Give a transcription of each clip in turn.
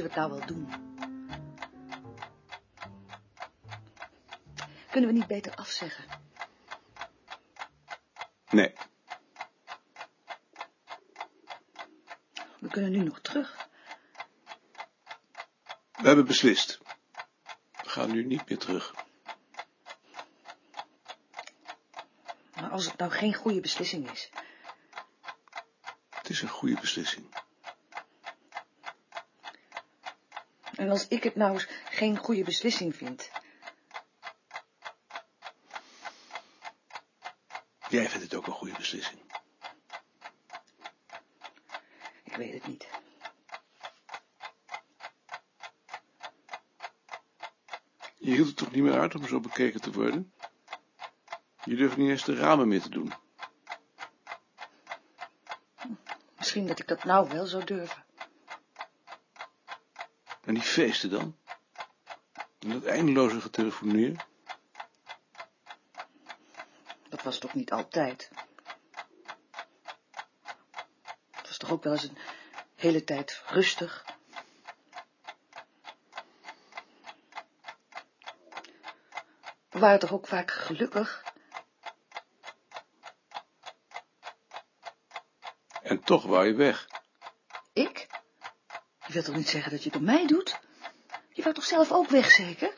het nou wel doen? Kunnen we niet beter afzeggen? Nee. We kunnen nu nog terug. We hebben beslist. We gaan nu niet meer terug. Maar als het nou geen goede beslissing is. Het is een goede beslissing. En als ik het nou eens geen goede beslissing vind. Jij vindt het ook een goede beslissing. Ik weet het niet. Je hield het toch niet meer uit om zo bekeken te worden? Je durft niet eens de ramen meer te doen. Misschien dat ik dat nou wel zou durven. En die feesten dan? En dat eindeloze getelefoneer? Dat was toch niet altijd? Het was toch ook wel eens een hele tijd rustig? We waren toch ook vaak gelukkig? En toch wou je weg. Ik? Je wilt toch niet zeggen dat je het op mij doet? Je wou toch zelf ook weg, zeker?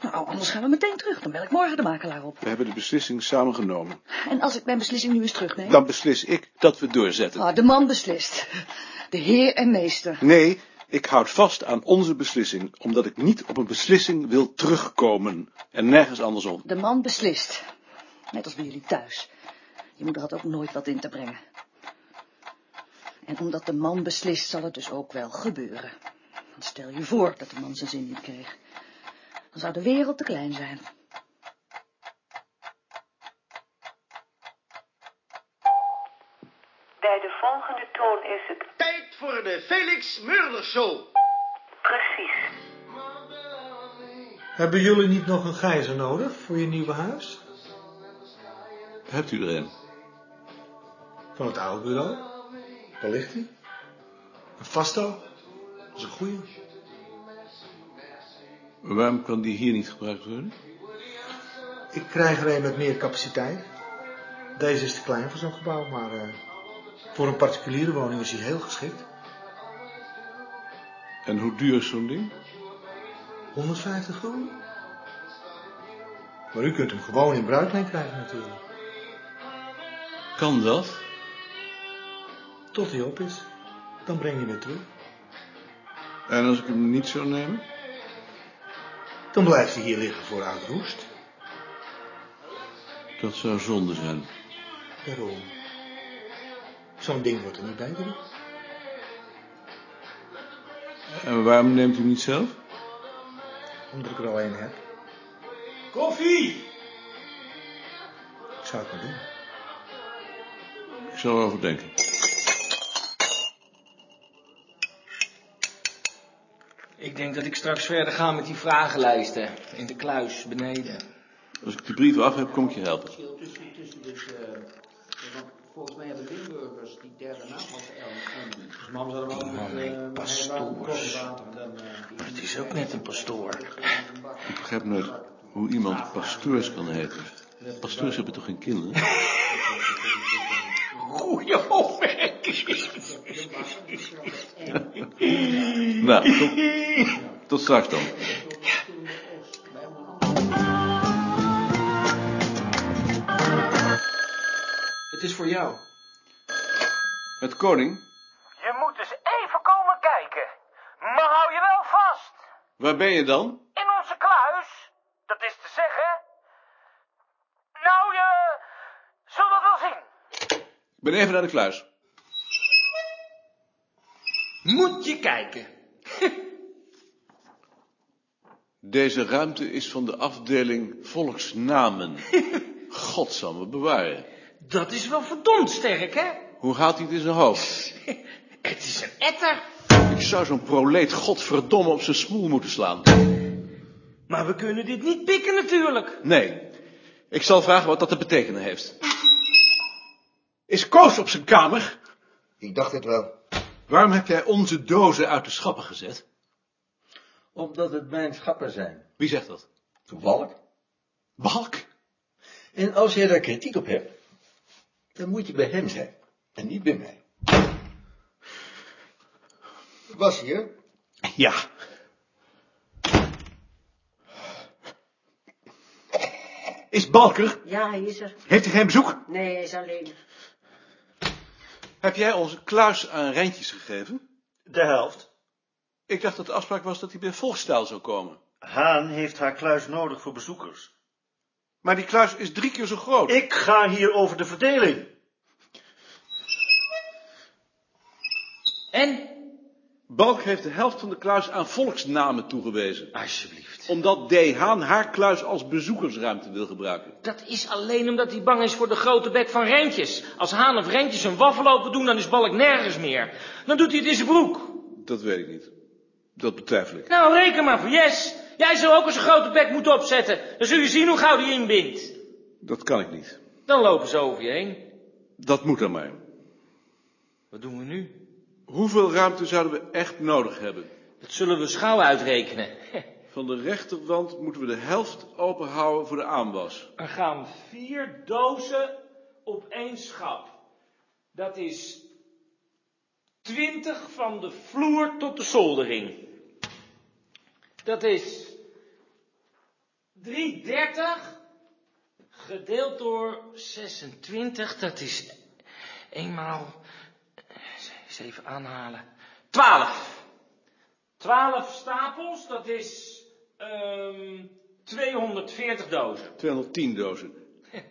Nou, anders gaan we meteen terug. Dan bel ik morgen de makelaar op. We hebben de beslissing samen genomen. En als ik mijn beslissing nu eens terugneem? Dan beslis ik dat we doorzetten. Ah, de man beslist. De heer en meester. Nee, ik houd vast aan onze beslissing, omdat ik niet op een beslissing wil terugkomen. En nergens andersom. De man beslist. Net als bij jullie thuis. Je moeder had ook nooit wat in te brengen. En omdat de man beslist, zal het dus ook wel gebeuren. Want stel je voor dat de man zijn zin niet kreeg. Dan zou de wereld te klein zijn. Bij de volgende toon is het Tijd voor de Felix Murder Show. precies. Hebben jullie niet nog een gijzer nodig voor je nieuwe huis? Hebt u er een? Van het oude bureau? Daar ligt hij. Een vasto? Dat is een goeie. Waarom kan die hier niet gebruikt worden? Ik krijg er een met meer capaciteit. Deze is te klein voor zo'n gebouw, maar eh, voor een particuliere woning is hij heel geschikt. En hoe duur is zo'n ding? 150 gulden. Maar u kunt hem gewoon in bruikleen krijgen natuurlijk. Kan dat? Tot hij op is. Dan breng je hem weer terug. En als ik hem niet zou nemen? Dan blijft hij hier liggen voor oud roest. Dat zou zonde zijn. Daarom. Zo'n ding wordt er niet bij doen. En waarom neemt u hem niet zelf? Omdat ik er al een heb. Koffie! Ik zou het maar doen. Ik zal erover denken. Ik denk dat ik straks verder ga met die vragenlijsten. In de kluis, beneden. Als ik die brieven af heb, kom ik je helpen. verschil tussen, tussen dus, eh, want volgens mij hebben Limburgers die derde naam als L. En dus mam zou eh, water, koffiewater, dan, eh, Het is ook net een pastoor. Ik begrijp nooit hoe iemand pastoors kan heten. Pastoors hebben toch geen kinderen? Goeie opmerking. nou, tot, tot straks dan. Het is voor jou. Het koning, Je moet eens even komen kijken. Maar hou je wel vast. waar ben je dan? In onze kluis. Dat is te zeggen. Nou, je zult het wel zien. Ik ben even naar de kluis. Moet je kijken. Deze ruimte is van de afdeling volksnamen. God zal me bewaren. Dat is wel verdomd sterk, hè? Hoe haalt hij het in zijn hoofd? Het is een etter. Ik zou zo'n proleet godverdomme op zijn smoel moeten slaan. Maar we kunnen dit niet pikken natuurlijk. Nee, ik zal vragen wat dat te betekenen heeft. Is Koos op zijn kamer? Ik dacht het wel. Waarom heb jij onze dozen uit de schappen gezet? Omdat het mijn schappen zijn. Wie zegt dat? Balk. Balk? En als jij daar kritiek op hebt, dan moet je bij hem zijn. En niet bij mij. Was hier? Ja. Is Balker? Ja, hij is er. Heeft hij geen bezoek? Nee, hij is alleen. Heb jij onze kluis aan Rentjes gegeven? De helft. Ik dacht dat de afspraak was dat hij bij Volkstaal zou komen. Haan heeft haar kluis nodig voor bezoekers. Maar die kluis is drie keer zo groot. Ik ga hier over de verdeling. En? Balk heeft de helft van de kluis aan volksnamen toegewezen. Alsjeblieft. Omdat D. Haan haar kluis als bezoekersruimte wil gebruiken. Dat is alleen omdat hij bang is voor de grote bek van Rentjes. Als Haan of Rentjes een waffel open doen, dan is Balk nergens meer. Dan doet hij het in zijn broek. Dat weet ik niet. Dat betwijfel ik. Nou, reken maar voor yes. Jij zou ook eens een grote bek moeten opzetten. Dan zul je zien hoe gauw die inbindt. Dat kan ik niet. Dan lopen ze over je heen. Dat moet aan mij. Wat doen we nu? Hoeveel ruimte zouden we echt nodig hebben? Dat zullen we schouw uitrekenen. Van de rechterwand moeten we de helft openhouden voor de aanwas. Er gaan vier dozen op één schap. Dat is twintig van de vloer tot de zoldering. Dat is 330 gedeeld door 26. Dat is eenmaal. Eens even aanhalen. 12. 12 stapels, dat is ehm 240 dozen. 210 dozen.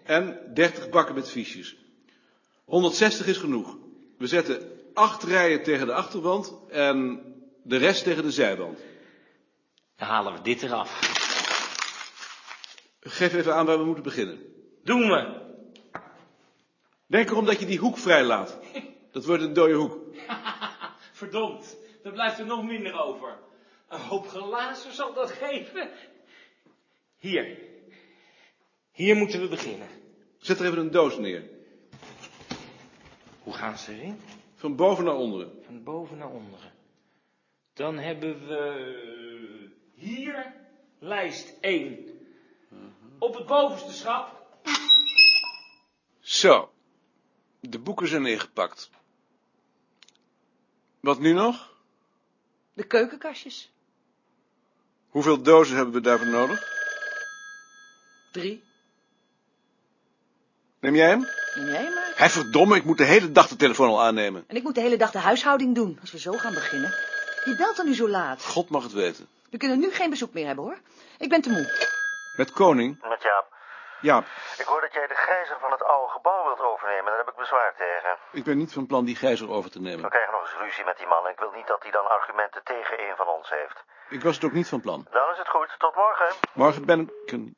En 30 bakken met fiches. 160 is genoeg. We zetten acht rijen tegen de achterwand en de rest tegen de zijwand. Dan halen we dit eraf. Geef even aan waar we moeten beginnen. Doen we. Denk erom dat je die hoek vrij laat. Dat wordt een dode hoek. Verdomd, er blijft er nog minder over. Een hoop glazen zal dat geven. Hier. Hier moeten we beginnen. Zet er even een doos neer. Hoe gaan ze erin? Van boven naar onderen. Van boven naar onderen. Dan hebben we hier lijst 1. Op het bovenste schap. Zo. De boeken zijn ingepakt. Wat nu nog? De keukenkastjes. Hoeveel dozen hebben we daarvoor nodig? Drie. Neem jij hem? Neem jij maar. Hij verdomme, ik moet de hele dag de telefoon al aannemen. En ik moet de hele dag de huishouding doen, als we zo gaan beginnen. Wie belt er nu zo laat? God mag het weten. We kunnen nu geen bezoek meer hebben, hoor. Ik ben te moe. Met koning? Met Jaap. Ja, Ik hoor dat jij de gijzer van het oude gebouw wilt overnemen. Daar heb ik bezwaar tegen. ik ben niet van plan die gijzer over te nemen. We krijgen nog eens ruzie met die man. en Ik wil niet dat hij dan argumenten tegen een van ons heeft. Ik was het ook niet van plan. Dan is het goed. Tot morgen. Morgen ben ik... een-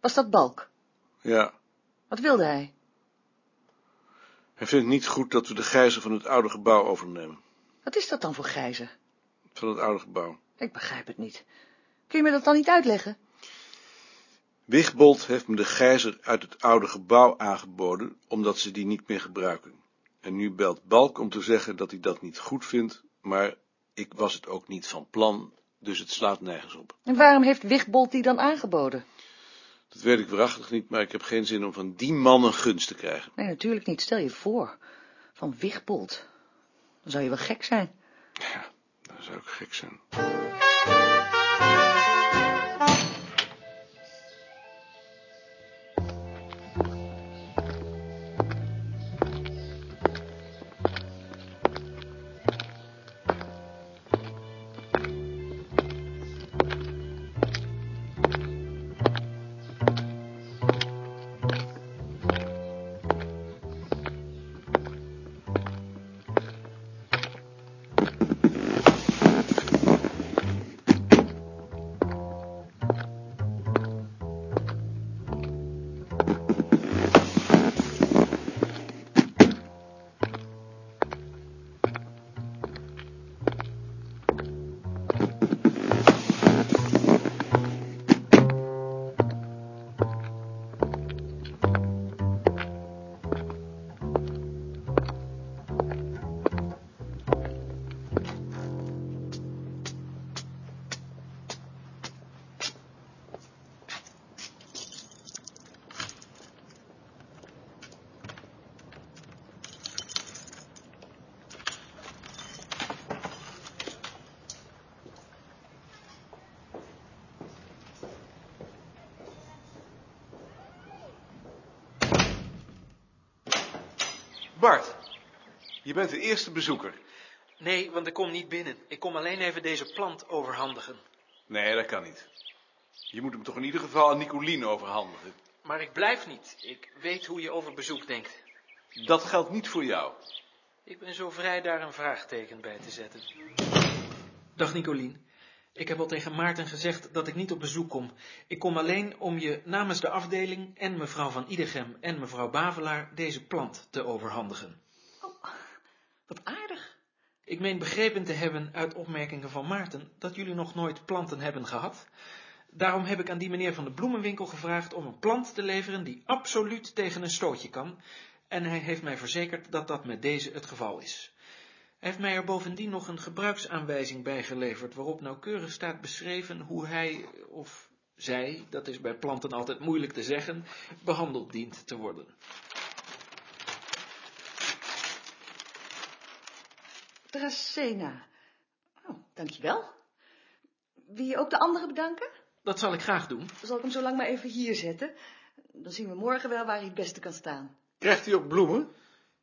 Was dat Balk? Ja, Wat wilde hij? hij vindt het niet goed dat we de gijzer van het oude gebouw overnemen. Wat is dat dan voor gijzer? Van het oude gebouw. Ik begrijp het niet. Kun je me dat dan niet uitleggen? Wigbold heeft me de gijzer uit het oude gebouw aangeboden, omdat ze die niet meer gebruiken. En nu belt Balk om te zeggen dat hij dat niet goed vindt, maar ik was het ook niet van plan, dus het slaat nergens op. En waarom heeft Wigbold die dan aangeboden? Dat weet ik waarachtig niet, maar ik heb geen zin om van die man een gunst te krijgen. Nee, natuurlijk niet. Stel je voor. Van Wigbold. Dan zou je wel gek zijn. Ja, dat zou ook gek zijn. Bart, je bent de eerste bezoeker. Nee, want ik kom niet binnen. Ik kom alleen even deze plant overhandigen. Nee, dat kan niet. Je moet hem toch in ieder geval aan Nicolien overhandigen. Maar ik blijf niet. Ik weet hoe je over bezoek denkt. Dat geldt niet voor jou. Ik ben zo vrij daar een vraagteken bij te zetten. Dag Nicolien. Ik heb al tegen Maarten gezegd dat ik niet op bezoek kom. Ik kom alleen om je namens de afdeling en mevrouw van Idegem en mevrouw Bavelaar deze plant te overhandigen. Oh, wat aardig. Ik meen begrepen te hebben uit opmerkingen van Maarten dat jullie nog nooit planten hebben gehad. Daarom heb ik aan die meneer van de bloemenwinkel gevraagd om een plant te leveren die absoluut tegen een stootje kan. En hij heeft mij verzekerd dat dat met deze het geval is. Hij heeft mij er bovendien nog een gebruiksaanwijzing bij geleverd, waarop nauwkeurig staat beschreven hoe hij, of zij, dat is bij planten altijd moeilijk te zeggen, behandeld dient te worden. Dracena. Oh, dankjewel. Wil je ook de anderen bedanken? Dat zal ik graag doen. Dan zal ik hem zo lang maar even hier zetten. Dan zien we morgen wel waar hij het beste kan staan. Krijgt hij ook bloemen?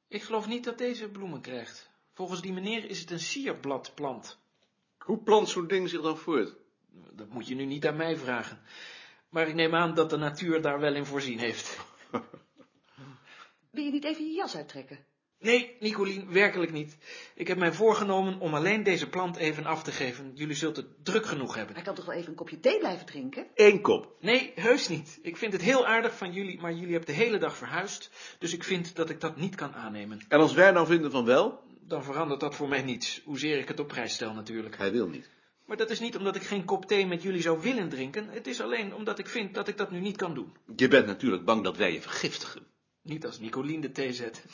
Ik geloof niet dat deze bloemen krijgt. Volgens die meneer is het een sierbladplant. Hoe plant zo'n ding zich dan voort? Dat moet je nu niet aan mij vragen. Maar ik neem aan dat de natuur daar wel in voorzien heeft. Wil je niet even je jas uittrekken? Nee, Nicolien, werkelijk niet. Ik heb mij voorgenomen om alleen deze plant even af te geven. Jullie zult het druk genoeg hebben. Hij kan toch wel even een kopje thee blijven drinken? Eén kop. Nee, heus niet. Ik vind het heel aardig van jullie, maar jullie hebben de hele dag verhuisd. Dus ik vind dat ik dat niet kan aannemen. En als wij nou vinden van wel? Dan verandert dat voor mij niets. Hoezeer ik het op prijs stel natuurlijk. Hij wil niet. Maar dat is niet omdat ik geen kop thee met jullie zou willen drinken. Het is alleen omdat ik vind dat ik dat nu niet kan doen. Je bent natuurlijk bang dat wij je vergiftigen. Niet als Nicolien de thee zet.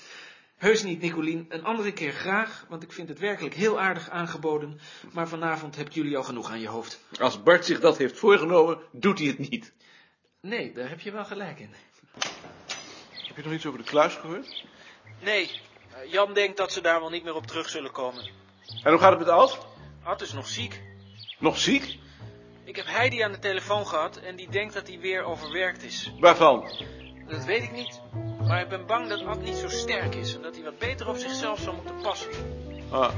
Heus niet, Nicolien. Een andere keer graag, want ik vind het werkelijk heel aardig aangeboden. Maar vanavond hebt jullie al genoeg aan je hoofd. Als Bart zich dat heeft voorgenomen, doet hij het niet. Nee, daar heb je wel gelijk in. Heb je nog iets over de kluis gehoord? Nee, eh, Jan denkt dat ze daar wel niet meer op terug zullen komen. En hoe gaat het met Alt? Ad is nog ziek. Nog ziek? Ik heb Heidi aan de telefoon gehad en die denkt dat hij weer overwerkt is. Waarvan? Dat weet ik niet. Maar ik ben bang dat Ad niet zo sterk is en dat hij wat beter op zichzelf zal moeten passen. Ah.